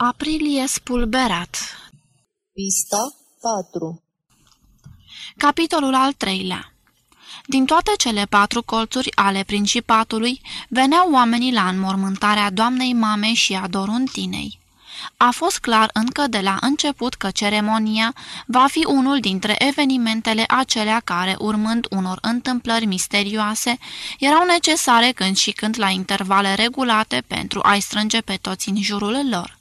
Aprilie spulberat Pista 4 Capitolul al treilea Din toate cele patru colțuri ale principatului veneau oamenii la înmormântarea doamnei mame și a Doruntinei. A fost clar încă de la început că ceremonia va fi unul dintre evenimentele acelea care, urmând unor întâmplări misterioase, erau necesare când și când la intervale regulate pentru a-i strânge pe toți în jurul lor.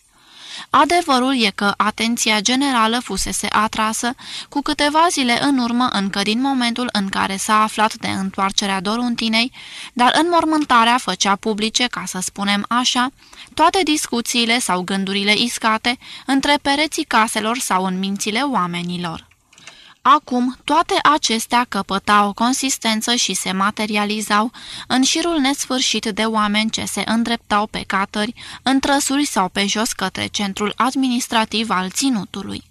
Adevărul e că atenția generală fusese atrasă cu câteva zile în urmă încă din momentul în care s-a aflat de întoarcerea Doruntinei, dar înmormântarea făcea publice, ca să spunem așa, toate discuțiile sau gândurile iscate între pereții caselor sau în mințile oamenilor. Acum, toate acestea căpătau consistență și se materializau în șirul nesfârșit de oameni ce se îndreptau pe catări, în trăsuri sau pe jos către centrul administrativ al ținutului.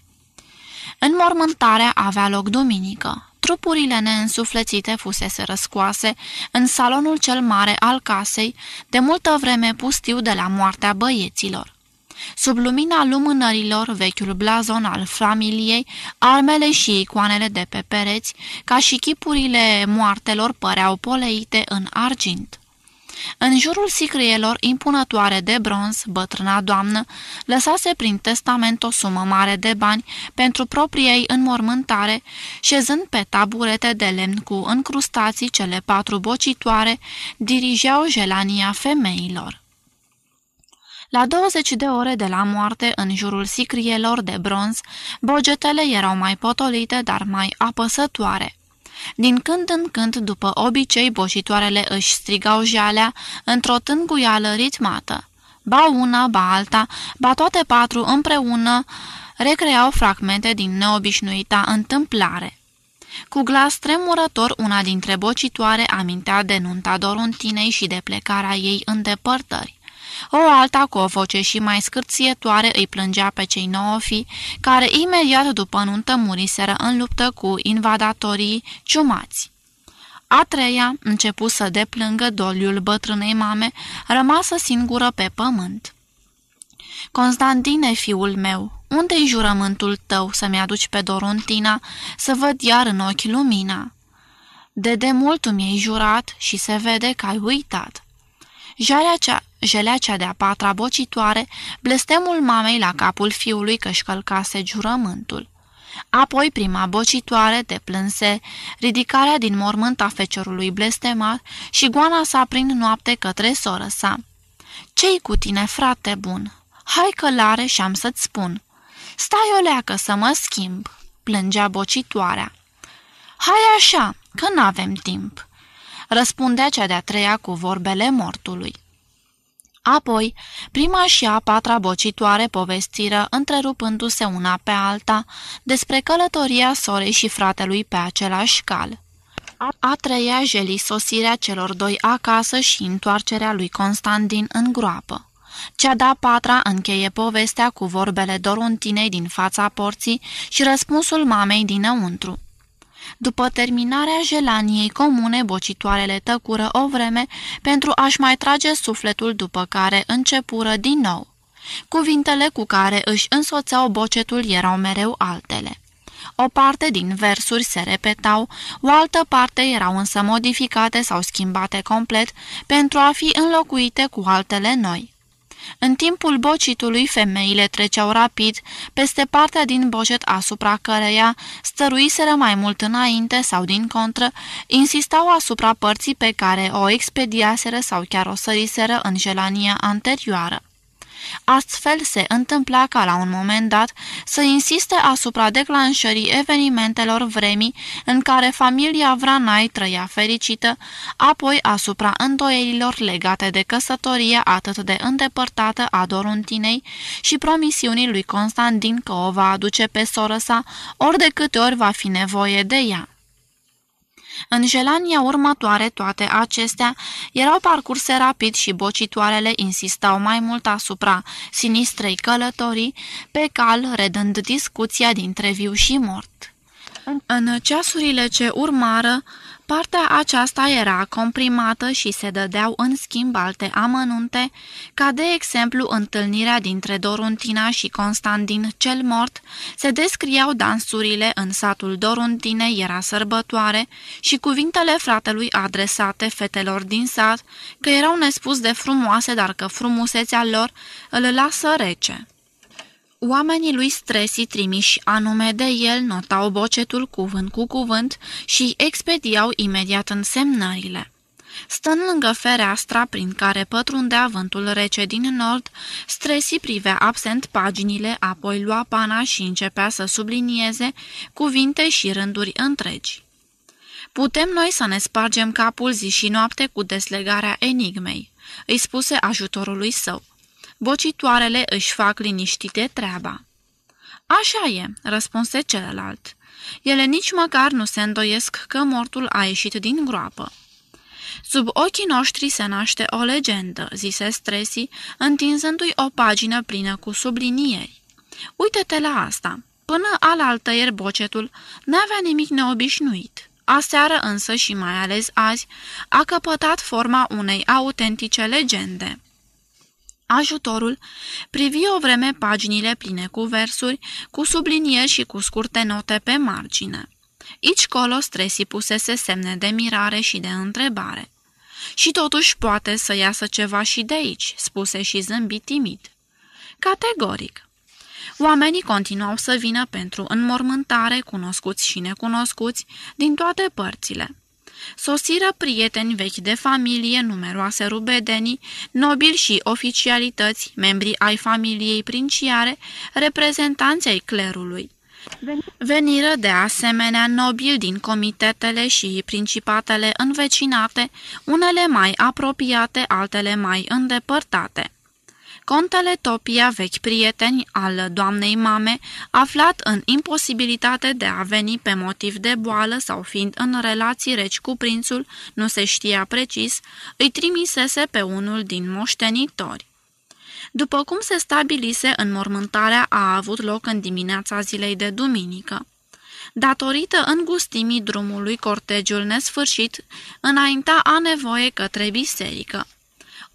Înmormântarea avea loc duminică. Trupurile neînsuflețite fusese răscoase în salonul cel mare al casei, de multă vreme pustiu de la moartea băieților. Sub lumina lumânărilor, vechiul blazon al familiei, armele și icoanele de pe pereți, ca și chipurile moartelor, păreau poleite în argint. În jurul sicrielor impunătoare de bronz, bătrâna doamnă lăsase prin testament o sumă mare de bani pentru propriei înmormântare, șezând pe taburete de lemn cu încrustații cele patru bocitoare, dirigeau jelania femeilor. La 20 de ore de la moarte, în jurul sicrielor de bronz, bogetele erau mai potolite, dar mai apăsătoare. Din când în când, după obicei, boșitoarele își strigau jalea într-o tânguială ritmată. Ba una, ba alta, ba toate patru împreună recreau fragmente din neobișnuita întâmplare. Cu glas tremurător, una dintre bocitoare amintea de nunta Doruntinei și de plecarea ei în depărtări. O alta, cu o voce și mai scârțietoare, îi plângea pe cei nouă fi, care imediat după nuntă muriseră în luptă cu invadatorii ciumați. A treia început să deplângă doliul bătrânei mame, rămasă singură pe pământ. Constantine, fiul meu, unde-i jurământul tău să-mi aduci pe Dorontina, să văd iar în ochi lumina? De demult tu mi-ai jurat și se vede că ai uitat. Jalea cea, jelea cea de-a patra bocitoare, blestemul mamei la capul fiului că-și călcase jurământul. Apoi prima bocitoare de plânse, ridicarea din mormânt a feciorului blestemat și goana sa prin noapte către soră sa. Ce-i cu tine, frate bun? Hai călare și am să-ți spun. Stai o leacă să mă schimb, plângea bocitoarea. Hai așa, că n-avem timp răspundea cea de-a treia cu vorbele mortului. Apoi, prima și a patra bocitoare povestiră, întrerupându-se una pe alta, despre călătoria sorei și fratelui pe același cal. A treia jeli sosirea celor doi acasă și întoarcerea lui Constantin în groapă. Cea de-a patra încheie povestea cu vorbele Dorontinei din fața porții și răspunsul mamei dinăuntru. După terminarea jelaniei comune, bocitoarele tăcură o vreme pentru a-și mai trage sufletul, după care începură din nou. Cuvintele cu care își însoțeau bocetul erau mereu altele. O parte din versuri se repetau, o altă parte erau însă modificate sau schimbate complet pentru a fi înlocuite cu altele noi. În timpul bocitului, femeile treceau rapid peste partea din bocet asupra căreia stăruiseră mai mult înainte sau din contră, insistau asupra părții pe care o expediaseră sau chiar o săriseră în gelania anterioară. Astfel se întâmpla ca la un moment dat să insiste asupra declanșării evenimentelor vremii în care familia Vranai trăia fericită, apoi asupra îndoielilor legate de căsătoria atât de îndepărtată a Doruntinei și promisiunii lui Constantin că o va aduce pe soră sa ori de câte ori va fi nevoie de ea. În gelania următoare toate acestea erau parcurse rapid și bocitoarele insistau mai mult asupra sinistrei călătorii, pe cal redând discuția dintre viu și mort. În ceasurile ce urmară, Partea aceasta era comprimată și se dădeau în schimb alte amănunte, ca de exemplu întâlnirea dintre Doruntina și Constantin cel mort, se descriau dansurile în satul Doruntinei, era sărbătoare și cuvintele fratelui adresate fetelor din sat, că erau nespus de frumoase, dar că frumusețea lor îl lasă rece. Oamenii lui Stresi trimiși anume de el notau bocetul cuvânt cu cuvânt și expediau imediat însemnările. Stând lângă fereastra prin care pătrundea vântul rece din nord, Stresi privea absent paginile, apoi lua pana și începea să sublinieze cuvinte și rânduri întregi. Putem noi să ne spargem capul zi și noapte cu deslegarea enigmei, îi spuse ajutorului său. Bocitoarele își fac liniștite treaba. Așa e, răspunse celălalt. Ele nici măcar nu se îndoiesc că mortul a ieșit din groapă. Sub ochii noștri se naște o legendă, zise Stresi, întinzându-i o pagină plină cu sublinieri. Uite-te la asta. Până alaltăieri bocetul n-avea nimic neobișnuit. Aseară însă și mai ales azi a căpătat forma unei autentice legende. Ajutorul privi o vreme paginile pline cu versuri, cu sublinieri și cu scurte note pe margine. Ici colo stresi pusese semne de mirare și de întrebare. Și totuși poate să iasă ceva și de aici, spuse și zâmbi timid. Categoric. Oamenii continuau să vină pentru înmormântare, cunoscuți și necunoscuți, din toate părțile. Sosiră prieteni vechi de familie, numeroase rubedenii, nobili și oficialități, membri ai familiei princiare, reprezentanți ai clerului. Veniră de asemenea nobili din comitetele și principatele învecinate, unele mai apropiate, altele mai îndepărtate. Contele Topia, vechi prieteni al doamnei mame, aflat în imposibilitate de a veni pe motiv de boală sau fiind în relații reci cu prințul, nu se știa precis, îi trimisese pe unul din moștenitori. După cum se stabilise, înmormântarea a avut loc în dimineața zilei de duminică. Datorită îngustimii drumului, cortegiul nesfârșit înainta a nevoie către biserică.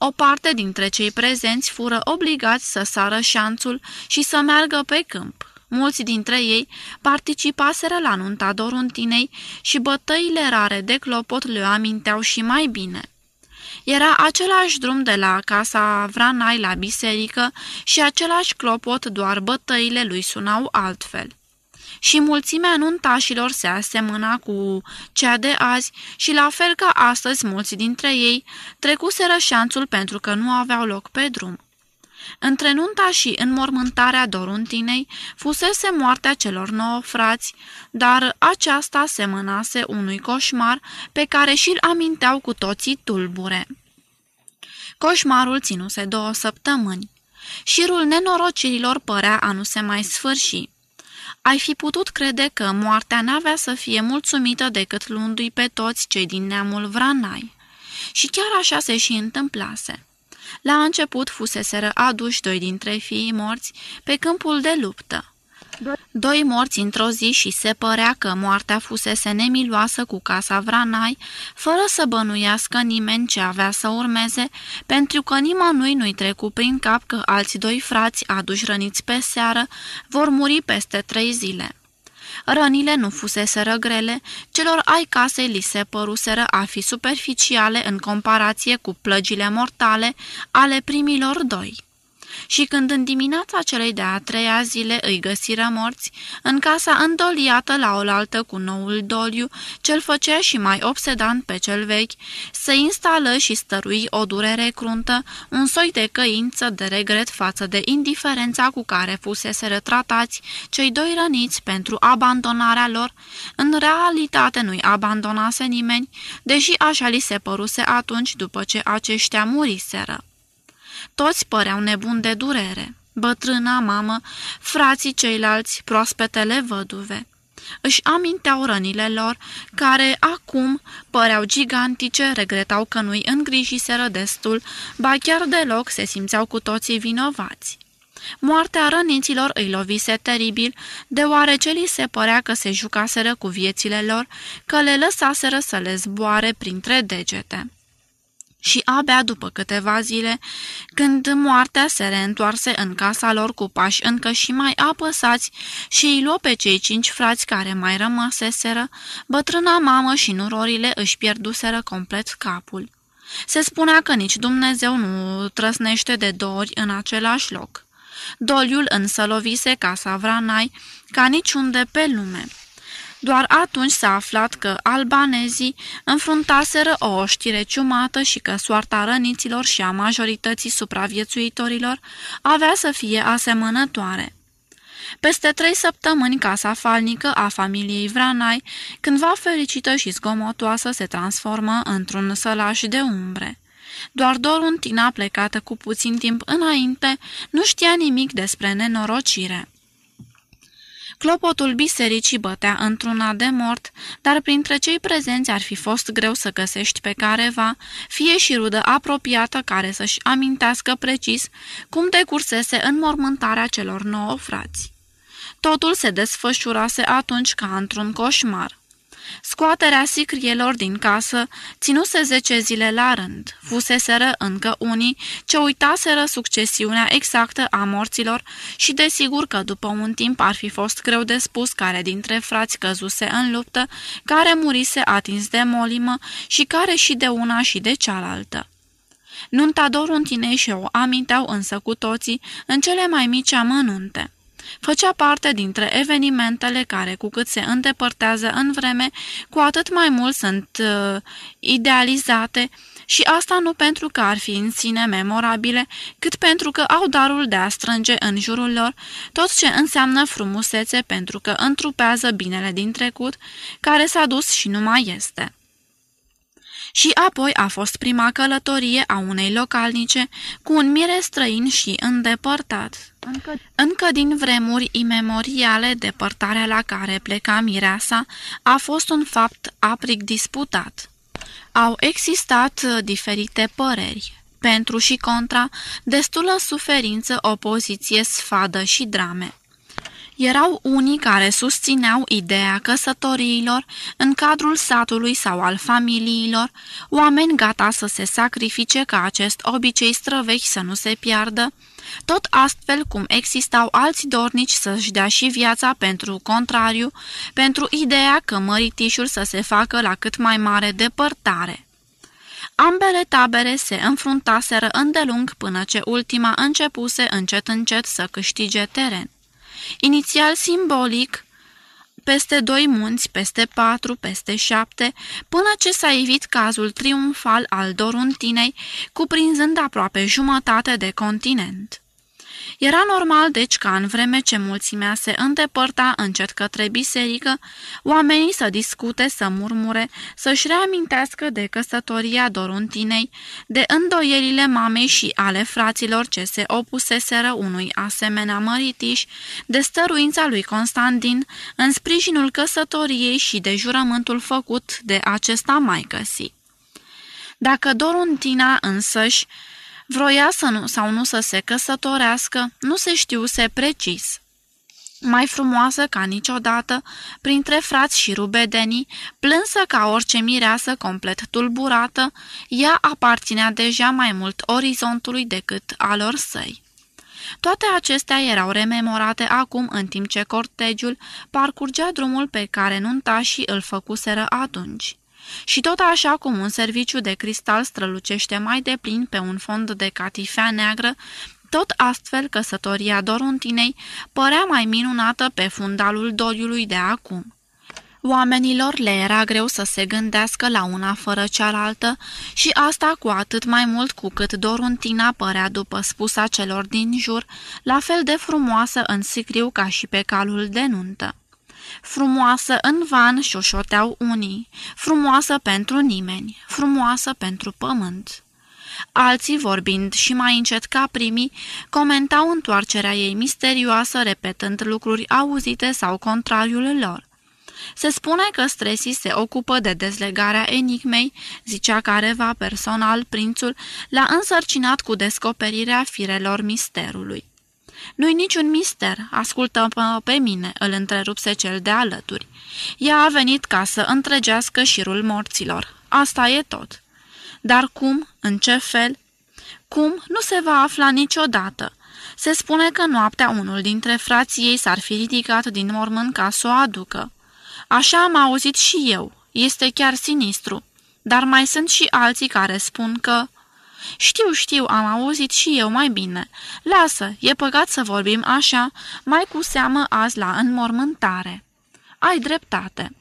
O parte dintre cei prezenți fură obligați să sară șanțul și să meargă pe câmp. Mulți dintre ei participaseră la nunta Doruntinei și bătăile rare de clopot le aminteau și mai bine. Era același drum de la casa Vranai la biserică și același clopot, doar bătăile lui sunau altfel și mulțimea nuntașilor se asemăna cu cea de azi și la fel ca astăzi mulți dintre ei trecuseră șanțul pentru că nu aveau loc pe drum. Între nunta și înmormântarea Doruntinei fusese moartea celor nouă frați, dar aceasta semănase unui coșmar pe care și-l aminteau cu toții tulbure. Coșmarul ținuse două săptămâni. Șirul nenorocirilor părea a nu se mai sfârși. Ai fi putut crede că moartea n-avea să fie mulțumită decât luându-i pe toți cei din neamul Vranai. Și chiar așa se și întâmplase. La început fuseseră aduși doi dintre fiii morți pe câmpul de luptă. Doi morți într-o zi și se părea că moartea fusese nemiloasă cu casa Vranai, fără să bănuiască nimeni ce avea să urmeze, pentru că nimănui nu-i trecu prin cap că alți doi frați aduși răniți pe seară vor muri peste trei zile. Rănile nu fuseseră grele, celor ai casei li se păruseră a fi superficiale în comparație cu plăgile mortale ale primilor doi și când în dimineața celei de-a treia zile îi găsiră morți, în casa îndoliată la oaltă cu noul doliu, cel făcea și mai obsedant pe cel vechi, se instală și stărui o durere cruntă, un soi de căință de regret față de indiferența cu care fusese retratați cei doi răniți pentru abandonarea lor. În realitate nu-i abandonase nimeni, deși așa li se păruse atunci după ce aceștia muriseră. Toți păreau nebuni de durere. Bătrâna mamă, frații ceilalți, proaspetele văduve. Își aminteau rănile lor, care acum păreau gigantice, regretau că nu-i îngrijiseră destul, ba chiar deloc se simțeau cu toții vinovați. Moartea răniților îi lovise teribil, deoarece li se părea că se jucaseră cu viețile lor, că le lăsaseră să le zboare printre degete. Și abia după câteva zile, când moartea se reîntoarse în casa lor cu pași încă și mai apăsați și îi luă pe cei cinci frați care mai rămăseseră, bătrâna mamă și nurorile își pierduseră complet capul. Se spunea că nici Dumnezeu nu trăsnește de două ori în același loc. Doliul însă lovise casa Vranai ca niciunde pe lume. Doar atunci s-a aflat că albanezii înfruntaseră o oștire ciumată și că soarta răniților și a majorității supraviețuitorilor avea să fie asemănătoare. Peste trei săptămâni, casa falnică a familiei Vranai, cândva fericită și zgomotoasă, se transformă într-un sălaș de umbre. Doar Doruntina, plecată cu puțin timp înainte, nu știa nimic despre nenorocire. Clopotul bisericii bătea într-una de mort, dar printre cei prezenți ar fi fost greu să găsești pe careva, fie și rudă apropiată care să-și amintească precis cum decursese înmormântarea celor nouă frați. Totul se desfășurase atunci ca într-un coșmar. Scoaterea sicrielor din casă ținuse zece zile la rând. Fuseseră încă unii ce uitaseră succesiunea exactă a morților și desigur că după un timp ar fi fost greu de spus care dintre frați căzuse în luptă, care murise atins de molimă și care și de una și de cealaltă. Nunta Doruntinei și-o aminteau însă cu toții în cele mai mici amănunte făcea parte dintre evenimentele care, cu cât se îndepărtează în vreme, cu atât mai mult sunt uh, idealizate și asta nu pentru că ar fi în sine memorabile, cât pentru că au darul de a strânge în jurul lor tot ce înseamnă frumusețe pentru că întrupează binele din trecut, care s-a dus și nu mai este. Și apoi a fost prima călătorie a unei localnice cu un mire străin și îndepărtat. Încă, încă din vremuri imemoriale, depărtarea la care pleca mireasa a fost un fapt aprig disputat. Au existat uh, diferite păreri, pentru și contra, destulă suferință, opoziție, sfadă și drame. Erau unii care susțineau ideea căsătoriilor în cadrul satului sau al familiilor, oameni gata să se sacrifice ca acest obicei străvechi să nu se piardă, tot astfel cum existau alți dornici să-și dea și viața pentru contrariu, pentru ideea că măritișul să se facă la cât mai mare depărtare. Ambele tabere se înfruntaseră îndelung până ce ultima începuse încet încet să câștige teren. Inițial simbolic, peste doi munți, peste patru, peste șapte, până ce s-a evit cazul triumfal al Doruntinei, cuprinzând aproape jumătate de continent. Era normal, deci, ca în vreme ce mulțimea se îndepărta încet către biserică, oamenii să discute, să murmure, să-și reamintească de căsătoria Doruntinei, de îndoierile mamei și ale fraților ce se opuseseră unui asemenea măritiș, de stăruința lui Constantin în sprijinul căsătoriei și de jurământul făcut de acesta mai căsi. Dacă Doruntina însăși Vroia să nu sau nu să se căsătorească, nu se știuse precis. Mai frumoasă ca niciodată, printre frați și rubedenii, plânsă ca orice mireasă complet tulburată, ea aparținea deja mai mult orizontului decât alor săi. Toate acestea erau rememorate acum în timp ce cortegiul parcurgea drumul pe care nuntașii îl făcuseră atunci. Și tot așa cum un serviciu de cristal strălucește mai deplin pe un fond de catifea neagră, tot astfel căsătoria Doruntinei părea mai minunată pe fundalul doliului de acum. Oamenilor le era greu să se gândească la una fără cealaltă și asta cu atât mai mult cu cât Doruntina părea după spusa celor din jur, la fel de frumoasă în sicriu ca și pe calul de nuntă. Frumoasă în van șoșoteau unii, frumoasă pentru nimeni, frumoasă pentru pământ. Alții, vorbind și mai încet ca primii, comentau întoarcerea ei misterioasă, repetând lucruri auzite sau contrariul lor. Se spune că Stresi se ocupă de dezlegarea enigmei, zicea careva personal prințul, l-a însărcinat cu descoperirea firelor misterului. Nu-i niciun mister, ascultă pe mine, îl întrerupse cel de alături. Ea a venit ca să întregească șirul morților. Asta e tot. Dar cum? În ce fel? Cum? Nu se va afla niciodată. Se spune că noaptea unul dintre frații ei s-ar fi ridicat din mormânt ca să o aducă. Așa am auzit și eu. Este chiar sinistru. Dar mai sunt și alții care spun că... Știu, știu, am auzit și eu mai bine. Lasă, e păcat să vorbim așa, mai cu seamă azi la înmormântare. Ai dreptate.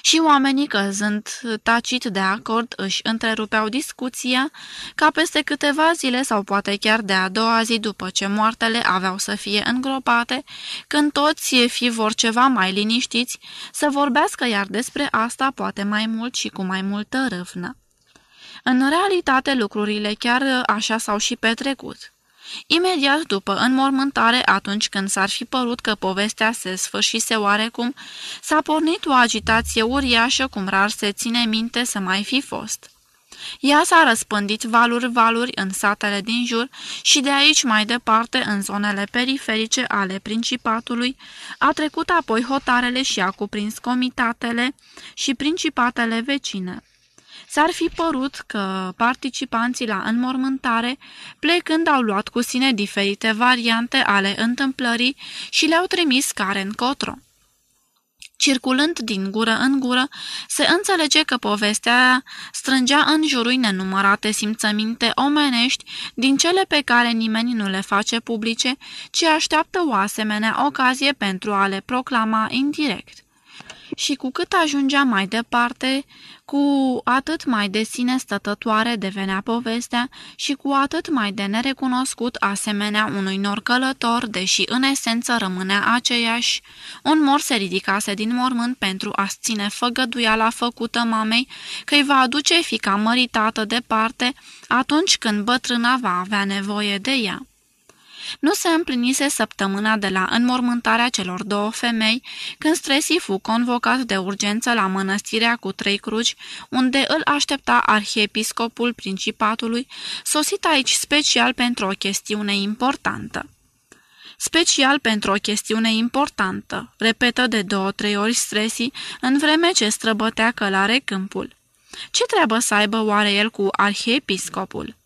Și oamenii, căzând tacit de acord, își întrerupeau discuția ca peste câteva zile sau poate chiar de a doua zi după ce moartele aveau să fie îngropate, când toți fi vor ceva mai liniștiți, să vorbească iar despre asta poate mai mult și cu mai multă râvnă. În realitate, lucrurile chiar așa s-au și petrecut. Imediat după înmormântare, atunci când s-ar fi părut că povestea se sfârșise oarecum, s-a pornit o agitație uriașă cum rar se ține minte să mai fi fost. Ea s-a răspândit valuri-valuri în satele din jur și de aici mai departe în zonele periferice ale Principatului, a trecut apoi hotarele și a cuprins comitatele și principatele vecine. S-ar fi părut că participanții la înmormântare, plecând, au luat cu sine diferite variante ale întâmplării și le-au trimis care încotro. Circulând din gură în gură, se înțelege că povestea strângea în jurul nenumărate simțăminte omenești din cele pe care nimeni nu le face publice, ci așteaptă o asemenea ocazie pentru a le proclama indirect și cu cât ajungea mai departe, cu atât mai de sine stătătoare devenea povestea și cu atât mai de nerecunoscut asemenea unui nor călător, deși în esență rămânea aceeași. Un mor se ridicase din mormânt pentru a-ți ține făgăduiala făcută mamei că îi va aduce fica măritată departe atunci când bătrâna va avea nevoie de ea. Nu se împlinise săptămâna de la înmormântarea celor două femei, când Stresi fu convocat de urgență la mănăstirea cu trei cruci, unde îl aștepta arhiepiscopul principatului, sosit aici special pentru o chestiune importantă. Special pentru o chestiune importantă, repetă de două-trei ori Stresi, în vreme ce străbătea călare câmpul. Ce treabă să aibă oare el cu arhiepiscopul?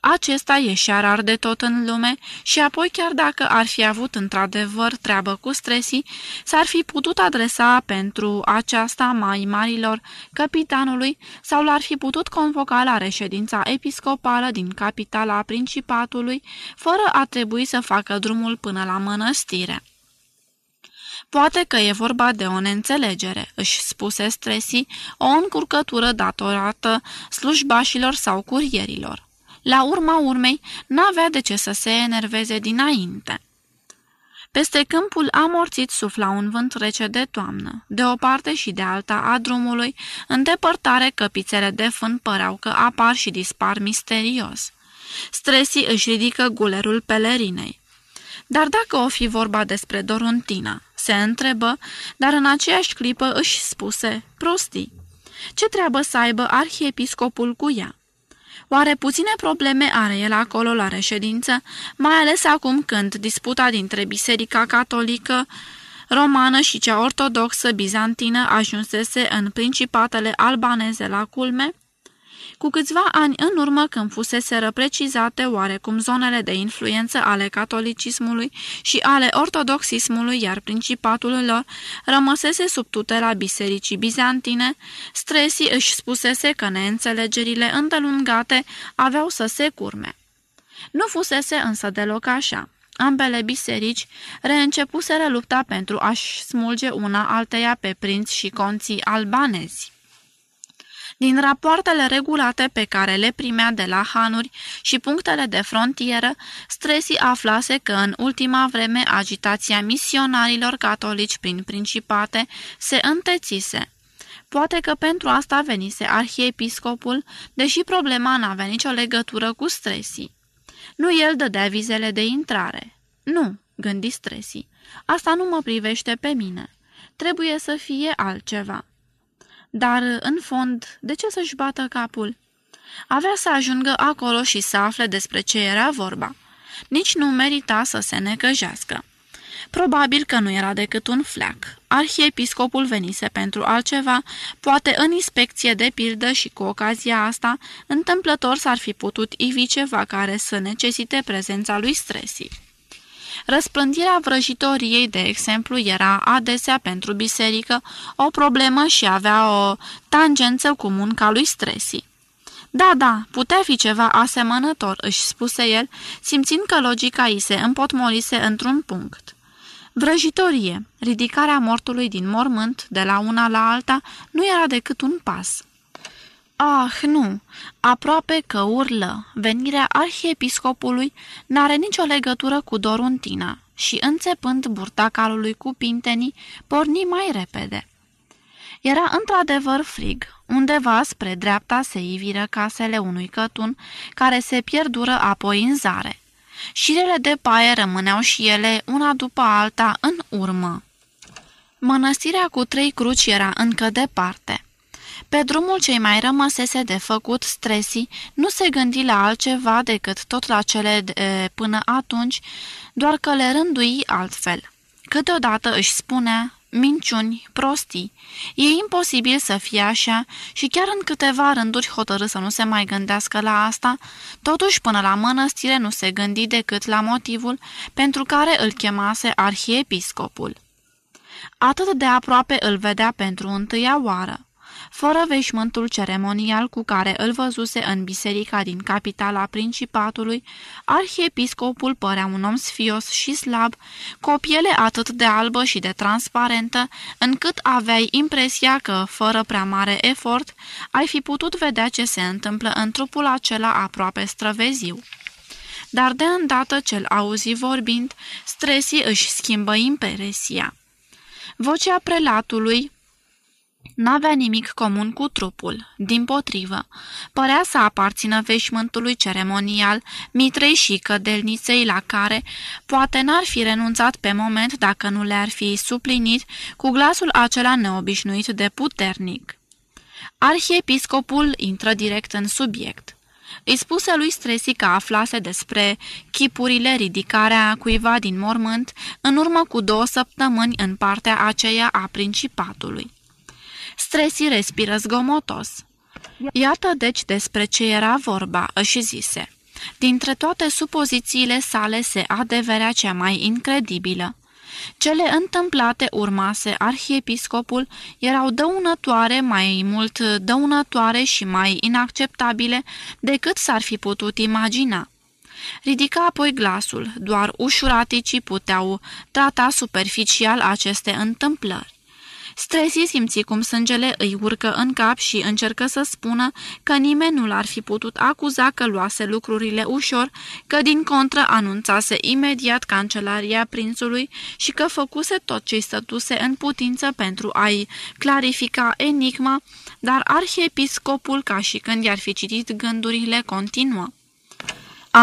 Acesta ieșea rar de tot în lume și apoi chiar dacă ar fi avut într-adevăr treabă cu stresii, s-ar fi putut adresa pentru aceasta mai marilor capitanului sau l-ar fi putut convoca la reședința episcopală din capitala principatului, fără a trebui să facă drumul până la mănăstire. Poate că e vorba de o neînțelegere, își spuse Stresi, o încurcătură datorată slujbașilor sau curierilor. La urma urmei, n-avea de ce să se enerveze dinainte. Peste câmpul amorțit sufla un vânt rece de toamnă. De o parte și de alta a drumului, în depărtare căpițele de fân păreau că apar și dispar misterios. Stresii își ridică gulerul pelerinei. Dar dacă o fi vorba despre Doruntina, se întrebă, dar în aceeași clipă își spuse, prostii. Ce treabă să aibă arhiepiscopul cu ea? Oare puține probleme are el acolo la reședință, mai ales acum când disputa dintre Biserica Catolică romană și cea ortodoxă bizantină ajunsese în principatele albaneze la culme? Cu câțiva ani în urmă, când fusese precizate oarecum zonele de influență ale catolicismului și ale ortodoxismului, iar principatul lor rămăsese sub tutela bisericii bizantine, Stresi își spusese că neînțelegerile îndelungate aveau să se curme. Nu fusese însă deloc așa. Ambele biserici reîncepuseră lupta pentru a-și smulge una alteia pe prinți și conții albanezi. Din rapoartele regulate pe care le primea de la hanuri și punctele de frontieră, Stresi aflase că în ultima vreme agitația misionarilor catolici prin principate se întețise. Poate că pentru asta venise arhiepiscopul, deși problema n-avea nicio legătură cu Stresi. Nu el dădea vizele de intrare. Nu, gândi Stresi, asta nu mă privește pe mine. Trebuie să fie altceva. Dar, în fond, de ce să-și bată capul? Avea să ajungă acolo și să afle despre ce era vorba. nici nu merita să se necăjească. Probabil că nu era decât un fleac. Arhiepiscopul venise pentru altceva, poate în inspecție de pildă și cu ocazia asta, întâmplător s-ar fi putut ivi ceva care să necesite prezența lui Stresi. Răspândirea vrăjitoriei, de exemplu, era adesea pentru biserică o problemă și avea o tangență cu munca lui Stresi. Da, da, putea fi ceva asemănător, își spuse el, simțind că logica îi se împotmolise într-un punct. Vrăjitorie, ridicarea mortului din mormânt, de la una la alta, nu era decât un pas. Ah, nu! Aproape că urlă. Venirea arhiepiscopului n-are nicio legătură cu Doruntina și, înțepând burta calului cu pintenii, porni mai repede. Era într-adevăr frig. Undeva spre dreapta se iviră casele unui cătun, care se pierdură apoi în zare. Șirele de paie rămâneau și ele, una după alta, în urmă. Mănăstirea cu trei cruci era încă departe. Pe drumul cei mai rămăsese de făcut stresii, nu se gândi la altceva decât tot la cele de până atunci, doar că le rândui altfel. Câteodată își spunea, minciuni, prostii. E imposibil să fie așa și chiar în câteva rânduri hotărâ să nu se mai gândească la asta, totuși până la mănăstire nu se gândi decât la motivul pentru care îl chemase arhiepiscopul. Atât de aproape îl vedea pentru întâia oară fără veșmântul ceremonial cu care îl văzuse în biserica din capitala principatului, arhiepiscopul părea un om sfios și slab, cu o piele atât de albă și de transparentă, încât aveai impresia că, fără prea mare efort, ai fi putut vedea ce se întâmplă în trupul acela aproape străveziu. Dar de îndată ce-l auzi vorbind, stresii își schimbă impresia. Vocea prelatului, N-avea nimic comun cu trupul, din potrivă. Părea să aparțină veșmântului ceremonial, mitrei și cădelniței la care poate n-ar fi renunțat pe moment dacă nu le-ar fi suplinit cu glasul acela neobișnuit de puternic. Arhiepiscopul intră direct în subiect. Îi spuse lui Stresi că aflase despre chipurile ridicarea cuiva din mormânt în urmă cu două săptămâni în partea aceea a principatului. Stresi respiră zgomotos. Iată deci despre ce era vorba, își zise. Dintre toate supozițiile sale se adeverea cea mai incredibilă. Cele întâmplate urmase arhiepiscopul erau dăunătoare, mai mult dăunătoare și mai inacceptabile decât s-ar fi putut imagina. Ridica apoi glasul, doar ușuraticii puteau trata superficial aceste întâmplări. Stresi simți cum sângele îi urcă în cap și încercă să spună că nimeni nu l-ar fi putut acuza că luase lucrurile ușor, că din contră anunțase imediat cancelaria prințului și că făcuse tot ce-i stătuse în putință pentru a-i clarifica enigma, dar arhiepiscopul, ca și când i-ar fi citit gândurile, continuă.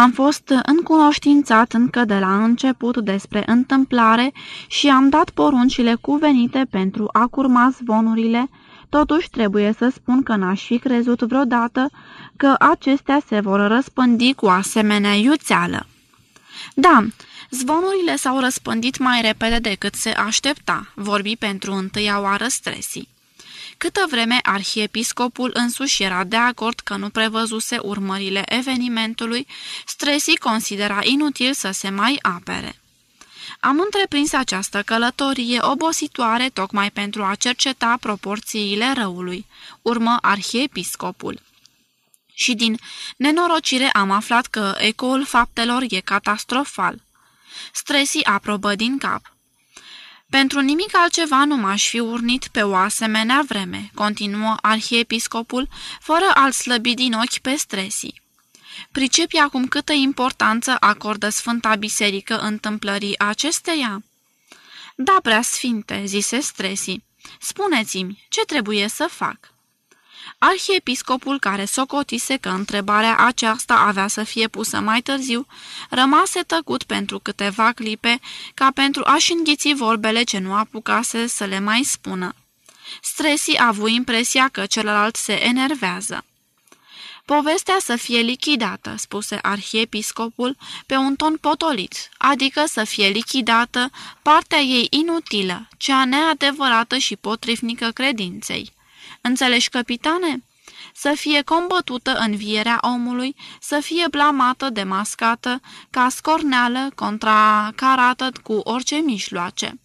Am fost încunoștințat încă de la început despre întâmplare și am dat poruncile cuvenite pentru a curma zvonurile, totuși trebuie să spun că n-aș fi crezut vreodată că acestea se vor răspândi cu asemenea iuțeală. Da, zvonurile s-au răspândit mai repede decât se aștepta, vorbi pentru întâia oară stresii. Câtă vreme arhiepiscopul însuși era de acord că nu prevăzuse urmările evenimentului, Stresi considera inutil să se mai apere. Am întreprins această călătorie obositoare tocmai pentru a cerceta proporțiile răului, urmă arhiepiscopul. Și din nenorocire am aflat că ecoul faptelor e catastrofal. Stresi aprobă din cap. Pentru nimic altceva nu m-aș fi urnit pe o asemenea vreme, continuă arhiepiscopul, fără a-l slăbi din ochi pe stresii. Pricepi acum câtă importanță acordă Sfânta Biserică întâmplării acesteia? Da, prea sfinte, zise Stresi. Spuneți-mi, ce trebuie să fac? Arhiepiscopul, care socotise că întrebarea aceasta avea să fie pusă mai târziu, rămase tăcut pentru câteva clipe, ca pentru a-și înghiți vorbele ce nu apucase să le mai spună. Stresi a avut impresia că celălalt se enervează. Povestea să fie lichidată, spuse arhiepiscopul pe un ton potolit, adică să fie lichidată partea ei inutilă, cea neadevărată și potrivnică credinței. Înțelegi, capitane? Să fie combătută învierea omului, să fie blamată, demascată, ca scorneală, contracarată cu orice mișloace.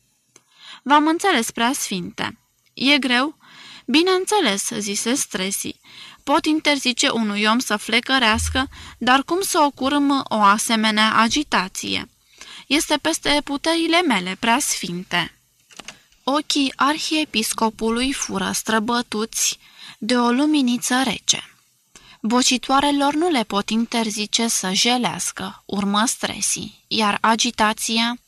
V-am înțeles, prea sfinte. E greu? Bineînțeles, zise Stresi. Pot interzice unui om să flecărească, dar cum să ocurâm o asemenea agitație? Este peste puterile mele prea sfinte. Ochii arhiepiscopului fură străbătuți de o luminiță rece. Bocitoarelor nu le pot interzice să jelească, urmă stresii, iar agitația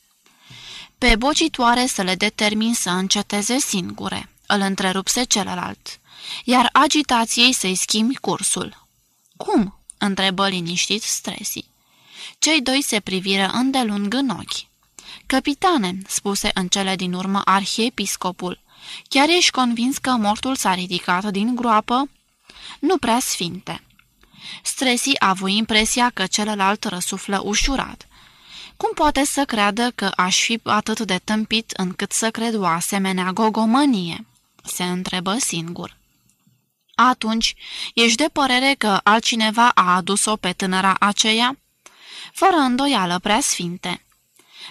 pe bocitoare să le determin să înceteze singure, îl întrerupse celălalt, iar agitației să-i schimbi cursul. Cum?" întrebă liniștit Stresi. Cei doi se priviră îndelung în ochi. Capitane," spuse în cele din urmă arhiepiscopul, chiar ești convins că mortul s-a ridicat din groapă?" Nu prea sfinte." Stresi a avut impresia că celălalt răsuflă ușurat. Cum poate să creadă că aș fi atât de tâmpit încât să cred o asemenea gogomănie?" se întrebă singur. Atunci, ești de părere că altcineva a adus-o pe tânăra aceea?" Fără îndoială, prea sfinte."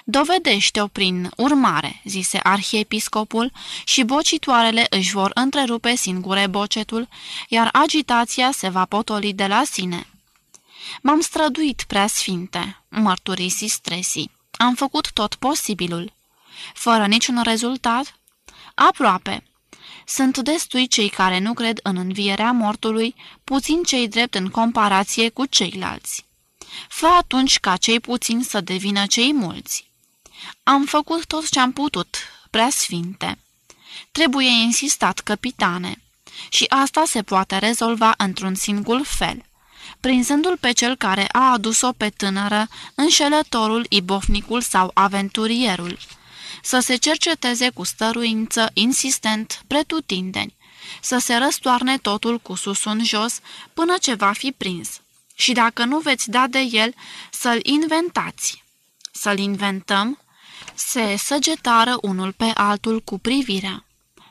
Dovedește-o prin urmare," zise arhiepiscopul, și bocitoarele își vor întrerupe singure bocetul, iar agitația se va potoli de la sine. M-am străduit prea sfinte, mărturisi Stresi. Am făcut tot posibilul. Fără niciun rezultat? Aproape. Sunt destui cei care nu cred în învierea mortului, puțin cei drept în comparație cu ceilalți. Fă atunci ca cei puțini să devină cei mulți. Am făcut tot ce am putut, prea sfinte. Trebuie insistat, capitane, și asta se poate rezolva într-un singur fel – prinzându-l pe cel care a adus-o pe tânără, înșelătorul, ibofnicul sau aventurierul. Să se cerceteze cu stăruință, insistent, pretutindeni, să se răstoarne totul cu sus în jos până ce va fi prins. Și dacă nu veți da de el, să-l inventați. Să-l inventăm? Se săgetară unul pe altul cu privirea.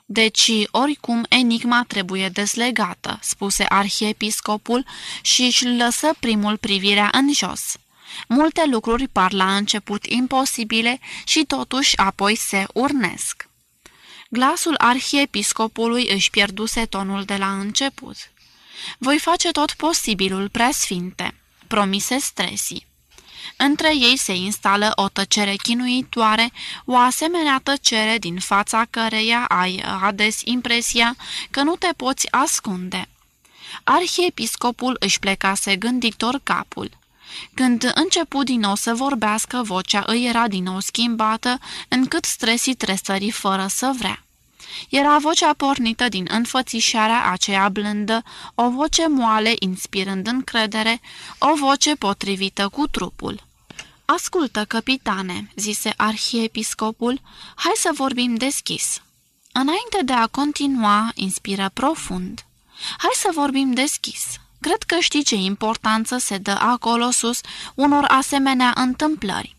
Deci, oricum, enigma trebuie deslegată, spuse arhiepiscopul și își lăsă primul privirea în jos. Multe lucruri par la început imposibile și totuși apoi se urnesc. Glasul arhiepiscopului își pierduse tonul de la început. Voi face tot posibilul, preasfinte, promise Stresi. Între ei se instală o tăcere chinuitoare, o asemenea tăcere din fața căreia ai ades impresia că nu te poți ascunde. Arhiepiscopul își plecase gânditor capul. Când începu din nou să vorbească, vocea îi era din nou schimbată, încât stresii tresări fără să vrea. Era vocea pornită din înfățișarea aceea blândă, o voce moale, inspirând încredere, o voce potrivită cu trupul. Ascultă, capitane," zise arhiepiscopul, hai să vorbim deschis." Înainte de a continua, inspiră profund. Hai să vorbim deschis. Cred că știi ce importanță se dă acolo sus unor asemenea întâmplări.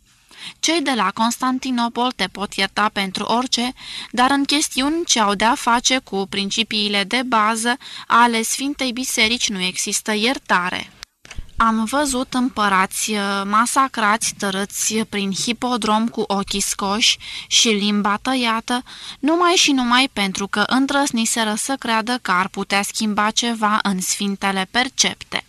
Cei de la Constantinopol te pot ierta pentru orice, dar în chestiuni ce au de-a face cu principiile de bază ale Sfintei Biserici nu există iertare. Am văzut împărați uh, masacrați tărâți prin hipodrom cu ochii scoși și limba tăiată, numai și numai pentru că îndrăsniseră să creadă că ar putea schimba ceva în sfintele percepte.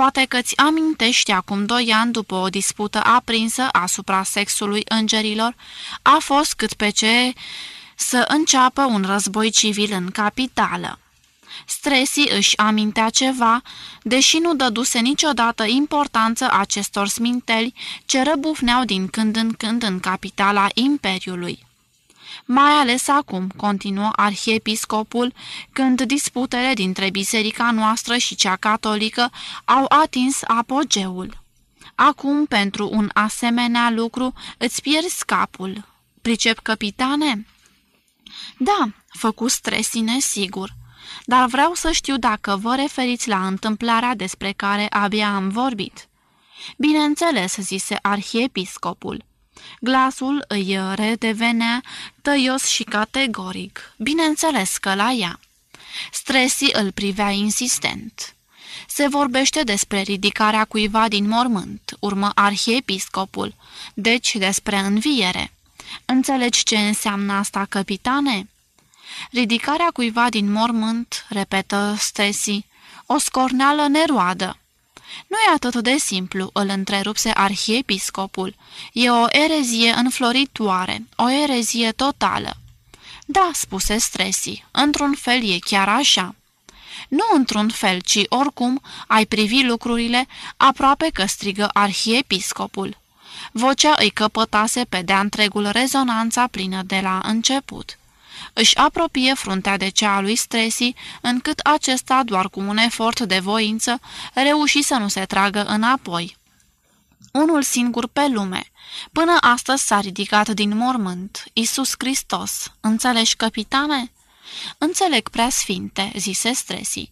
Poate că-ți amintești acum doi ani după o dispută aprinsă asupra sexului îngerilor, a fost cât pe ce să înceapă un război civil în capitală. Stresi își amintea ceva, deși nu dăduse niciodată importanță acestor sminteli ce răbufneau din când în când în capitala Imperiului. Mai ales acum, continuă arhiepiscopul, când disputele dintre biserica noastră și cea catolică au atins apogeul. Acum, pentru un asemenea lucru, îți pierzi capul. Pricep, capitane? Da, făcu stresine sigur. dar vreau să știu dacă vă referiți la întâmplarea despre care abia am vorbit." Bineînțeles," zise arhiepiscopul. Glasul îi redevenea tăios și categoric. Bineînțeles că la ea. Stresi îl privea insistent. Se vorbește despre ridicarea cuiva din mormânt, urmă arhiepiscopul, deci despre înviere. Înțelegi ce înseamnă asta, capitane? Ridicarea cuiva din mormânt, repetă Stesi, o scorneală neroadă. Nu e atât de simplu, îl întrerupse arhiepiscopul. E o erezie înfloritoare, o erezie totală. Da, spuse Stresi, într-un fel e chiar așa. Nu într-un fel, ci oricum ai privi lucrurile aproape că strigă arhiepiscopul. Vocea îi căpătase pe de-a întregul rezonanța plină de la început. Își apropie fruntea de cea a lui Stresi, încât acesta, doar cu un efort de voință, reuși să nu se tragă înapoi. Unul singur pe lume. Până astăzi s-a ridicat din mormânt, Isus Hristos. Înțelegi, capitane? Înțeleg, prea sfinte, zise Stresi.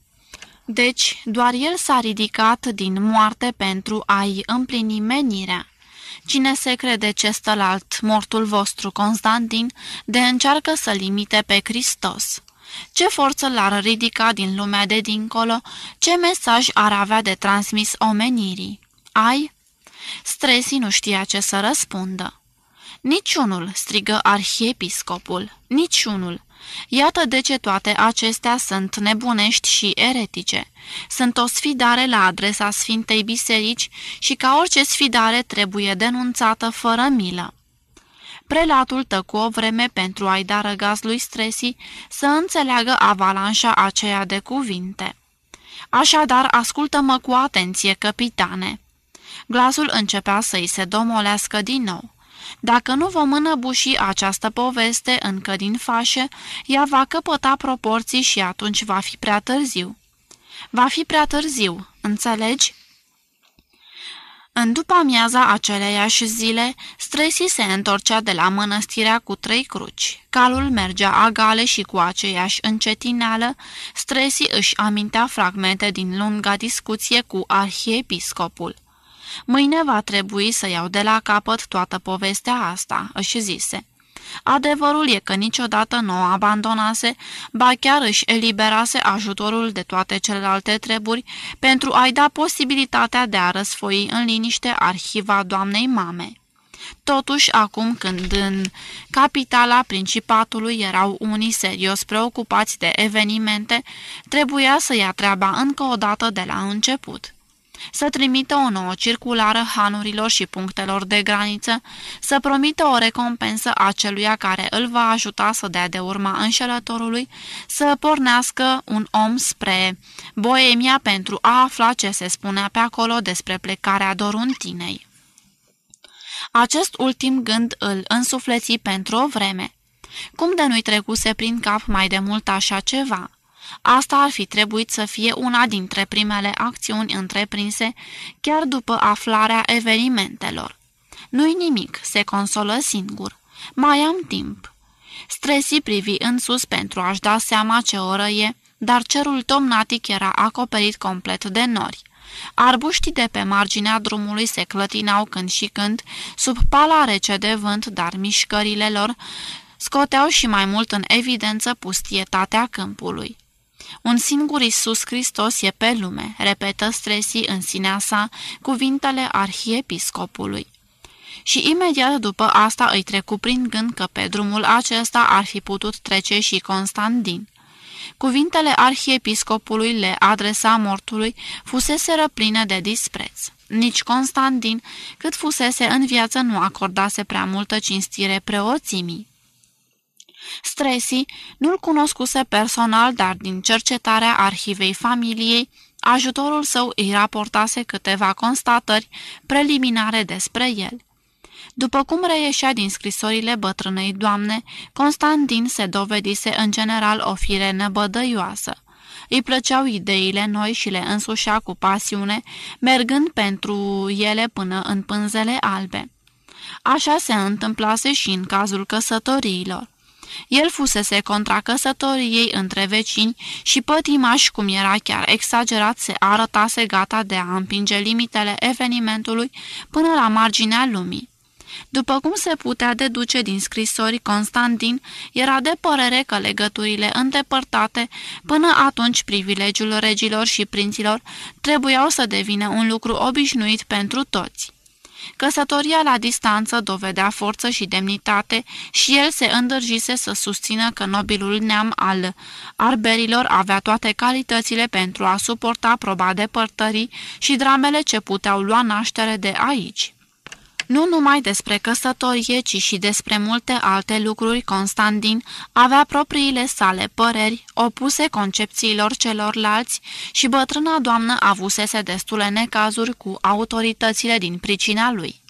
Deci, doar el s-a ridicat din moarte pentru a-i împlini menirea. Cine se crede ce stălalt, mortul vostru, Constantin, de încearcă să limite pe Hristos? Ce forță l-ar ridica din lumea de dincolo? Ce mesaj ar avea de transmis omenirii? Ai? Stresi nu știa ce să răspundă. Niciunul, strigă arhiepiscopul, niciunul. Iată de ce toate acestea sunt nebunești și eretice. Sunt o sfidare la adresa Sfintei Biserici și ca orice sfidare trebuie denunțată fără milă. Prelatul tăcu o vreme pentru a-i da răgaz lui Stresi să înțeleagă avalanșa aceea de cuvinte. Așadar, ascultă-mă cu atenție, capitane. Glasul începea să-i se domolească din nou. Dacă nu vom înăbuși această poveste încă din fașă, ea va căpăta proporții și atunci va fi prea târziu. Va fi prea târziu, înțelegi? În după amiaza aceleiași zile, Stresi se întorcea de la mănăstirea cu trei cruci. Calul mergea agale și cu aceeași încetineală, Stresi își amintea fragmente din lunga discuție cu arhiepiscopul. Mâine va trebui să iau de la capăt toată povestea asta, își zise. Adevărul e că niciodată nu o abandonase, ba chiar își eliberase ajutorul de toate celelalte treburi pentru a-i da posibilitatea de a răsfoi în liniște arhiva doamnei mame. Totuși, acum când în capitala principatului erau unii serios preocupați de evenimente, trebuia să ia treaba încă o dată de la început să trimită o nouă circulară hanurilor și punctelor de graniță, să promită o recompensă aceluia care îl va ajuta să dea de urma înșelătorului, să pornească un om spre Boemia pentru a afla ce se spunea pe acolo despre plecarea Doruntinei. Acest ultim gând îl însufleți pentru o vreme. Cum de nu-i trecuse prin cap mai de mult așa ceva? Asta ar fi trebuit să fie una dintre primele acțiuni întreprinse chiar după aflarea evenimentelor. Nu-i nimic, se consolă singur. Mai am timp. Stresi privi în sus pentru a-și da seama ce oră e, dar cerul tomnatic era acoperit complet de nori. Arbuștii de pe marginea drumului se clătinau când și când, sub pala rece de vânt, dar mișcările lor scoteau și mai mult în evidență pustietatea câmpului. Un singur Isus Hristos e pe lume, repetă Stresi în sinea sa cuvintele arhiepiscopului. Și imediat după asta îi trecu prin gând că pe drumul acesta ar fi putut trece și Constantin. Cuvintele arhiepiscopului le adresa mortului fuseseră pline de dispreț. Nici Constantin, cât fusese în viață, nu acordase prea multă cinstire preoțimii. Stresi nu-l cunoscuse personal, dar din cercetarea arhivei familiei, ajutorul său îi raportase câteva constatări preliminare despre el. După cum reieșea din scrisorile bătrânei doamne, Constantin se dovedise în general o fire nebădăioasă. Îi plăceau ideile noi și le însușea cu pasiune, mergând pentru ele până în pânzele albe. Așa se întâmplase și în cazul căsătoriilor. El fusese contra căsătoriei între vecini și pătimaș, cum era chiar exagerat, se arătase gata de a împinge limitele evenimentului până la marginea lumii. După cum se putea deduce din scrisori, Constantin era de părere că legăturile îndepărtate, până atunci privilegiul regilor și prinților, trebuiau să devină un lucru obișnuit pentru toți. Căsătoria la distanță dovedea forță și demnitate și el se îndârjise să susțină că nobilul neam al arberilor avea toate calitățile pentru a suporta proba depărtării și dramele ce puteau lua naștere de aici. Nu numai despre căsătorie, ci și despre multe alte lucruri, Constantin avea propriile sale păreri, opuse concepțiilor celorlalți și bătrâna doamnă avusese destule necazuri cu autoritățile din pricina lui.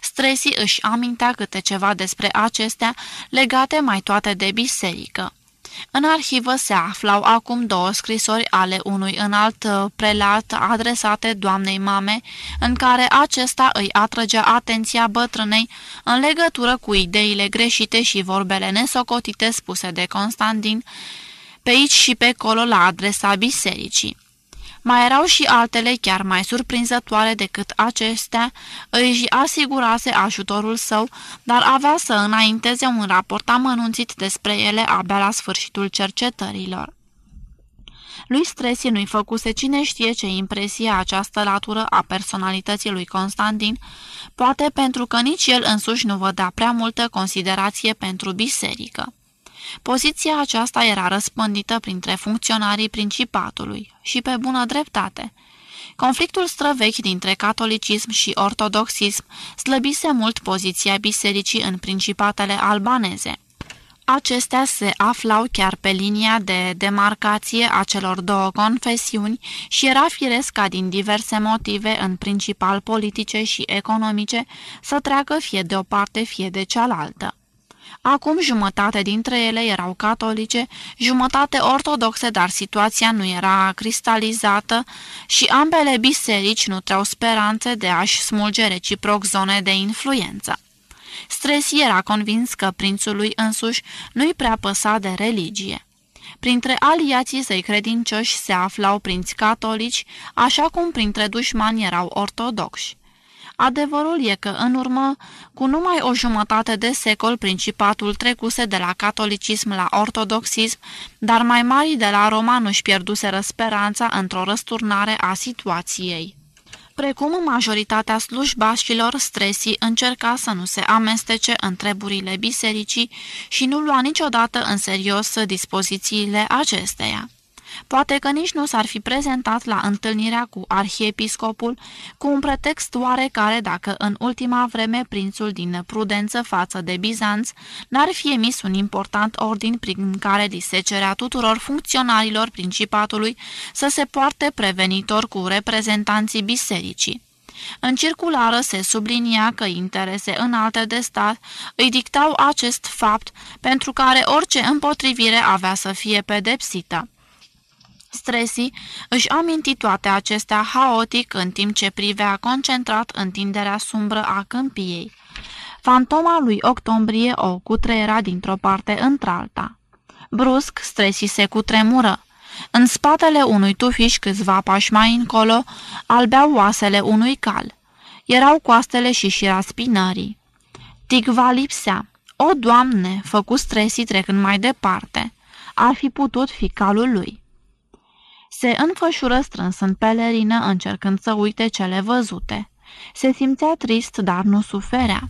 Stresi își amintea câte ceva despre acestea, legate mai toate de biserică. În arhivă se aflau acum două scrisori ale unui înalt uh, prelat adresate doamnei mame, în care acesta îi atrăgea atenția bătrânei în legătură cu ideile greșite și vorbele nesocotite spuse de Constantin, pe aici și pe colo la adresa bisericii. Mai erau și altele chiar mai surprinzătoare decât acestea, își asigurase ajutorul său, dar avea să înainteze un raport amănunțit despre ele abia la sfârșitul cercetărilor. Lui Stresi nu-i făcuse cine știe ce impresie această latură a personalității lui Constantin, poate pentru că nici el însuși nu vădea prea multă considerație pentru biserică. Poziția aceasta era răspândită printre funcționarii principatului și pe bună dreptate. Conflictul străvechi dintre catolicism și ortodoxism slăbise mult poziția bisericii în principatele albaneze. Acestea se aflau chiar pe linia de demarcație a celor două confesiuni și era firesc ca din diverse motive, în principal politice și economice, să treacă fie de o parte, fie de cealaltă. Acum jumătate dintre ele erau catolice, jumătate ortodoxe, dar situația nu era cristalizată și ambele biserici nutreau speranțe de a-și smulge reciproc zone de influență. Stres era convins că prințului însuși nu-i prea păsa de religie. Printre aliații săi credincioși se aflau prinți catolici, așa cum printre dușmani erau ortodoxi. Adevărul e că, în urmă, cu numai o jumătate de secol, principatul trecuse de la catolicism la ortodoxism, dar mai mari de la Roma nu-și pierduseră speranța într-o răsturnare a situației. Precum majoritatea slujbașilor, stresii încerca să nu se amestece în treburile bisericii și nu lua niciodată în serios dispozițiile acesteia. Poate că nici nu s-ar fi prezentat la întâlnirea cu arhiepiscopul cu un pretext oarecare dacă în ultima vreme prințul din prudență față de Bizanț n-ar fi emis un important ordin prin care disecerea tuturor funcționarilor principatului să se poarte prevenitor cu reprezentanții bisericii. În circulară se sublinia că interese înalte de stat îi dictau acest fapt pentru care orice împotrivire avea să fie pedepsită. Stresi își aminti toate acestea haotic în timp ce privea concentrat întinderea sumbră a câmpiei. Fantoma lui Octombrie o cutreiera dintr-o parte într-alta. Brusc, Stresi se cutremură. În spatele unui tufiș câțiva pași mai încolo, albeau oasele unui cal. Erau coastele și șira spinării. Tigva lipsea. O, Doamne!" făcu Stresi trecând mai departe. Ar fi putut fi calul lui. Se înfășură strâns în pelerină, încercând să uite cele văzute. Se simțea trist, dar nu suferea.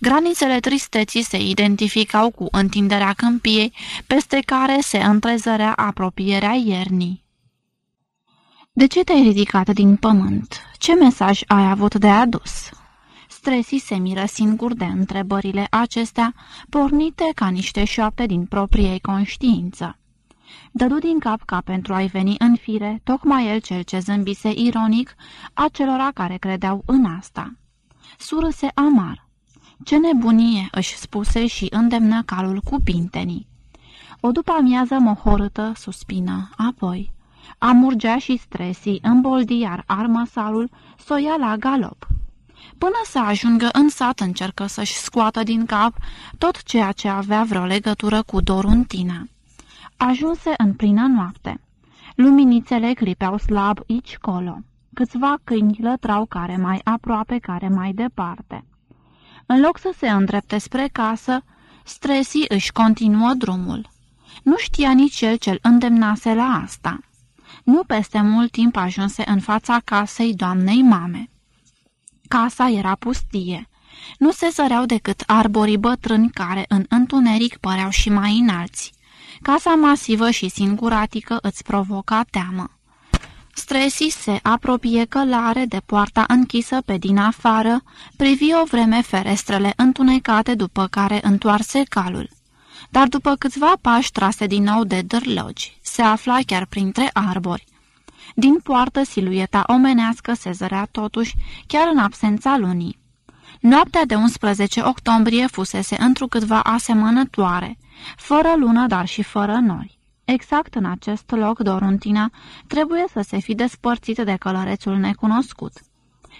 Granițele tristeții se identificau cu întinderea câmpiei, peste care se întrezărea apropierea iernii. De ce te-ai ridicat din pământ? Ce mesaj ai avut de adus?" Stresi se miră singur de întrebările acestea, pornite ca niște șoapte din propriei conștiință. Dădu din cap ca pentru a-i veni în fire, tocmai el cel ce zâmbise ironic acelora care credeau în asta. Surâse amar. Ce nebunie, își spuse și îndemnă calul cu pintenii. O după amiază mohorâtă suspină, apoi. Amurgea și stresii, îmboldi iar armăsalul, soia la galop. Până să ajungă în sat încercă să-și scoată din cap tot ceea ce avea vreo legătură cu Doruntina. Ajunse în plină noapte. Luminițele clipeau slab aici-colo. Câțiva câini lătrau care mai aproape, care mai departe. În loc să se îndrepte spre casă, Stresi își continuă drumul. Nu știa nici el ce-l îndemnase la asta. Nu peste mult timp ajunse în fața casei doamnei mame. Casa era pustie. Nu se săreau decât arborii bătrâni care în întuneric păreau și mai înalți. Casa masivă și singuratică îți provoca teamă. Stresi se apropie călare de poarta închisă pe din afară, privi o vreme ferestrele întunecate după care întoarse calul. Dar după câțiva pași trase din nou de dârlogi, se afla chiar printre arbori. Din poartă silueta omenească se zărea totuși, chiar în absența lunii. Noaptea de 11 octombrie fusese întrucâtva asemănătoare, fără lună, dar și fără nori. Exact în acest loc, Doruntina trebuie să se fi despărțit de călărețul necunoscut.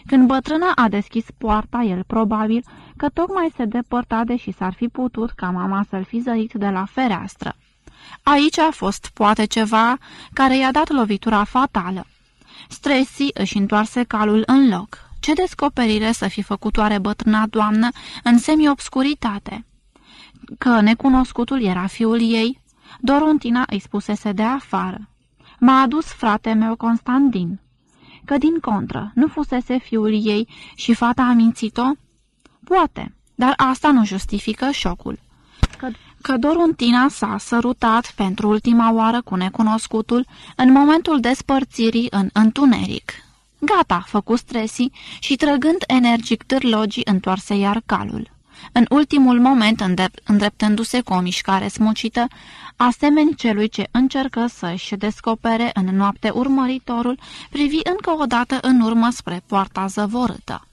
Când bătrâna a deschis poarta, el probabil că tocmai se depărta deși s-ar fi putut ca mama să-l fi zărit de la fereastră. Aici a fost poate ceva care i-a dat lovitura fatală. Stresi își întoarse calul în loc. Ce descoperire să fi făcut oare bătrâna doamnă în semi-obscuritate? Că necunoscutul era fiul ei, Dorontina îi spusese de afară. M-a adus frate meu Constantin. Că din contră, nu fusese fiul ei și fata a mințit-o? Poate, dar asta nu justifică șocul. Că, că Dorontina s-a sărutat pentru ultima oară cu necunoscutul în momentul despărțirii în întuneric. Gata, făcu stresi și trăgând energic târlogii întoarse iar calul. În ultimul moment, îndreptându-se cu o mișcare smucită, asemeni celui ce încercă să-și descopere în noapte urmăritorul, privi încă o dată în urmă spre poarta zăvorâtă.